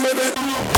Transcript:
Vamos.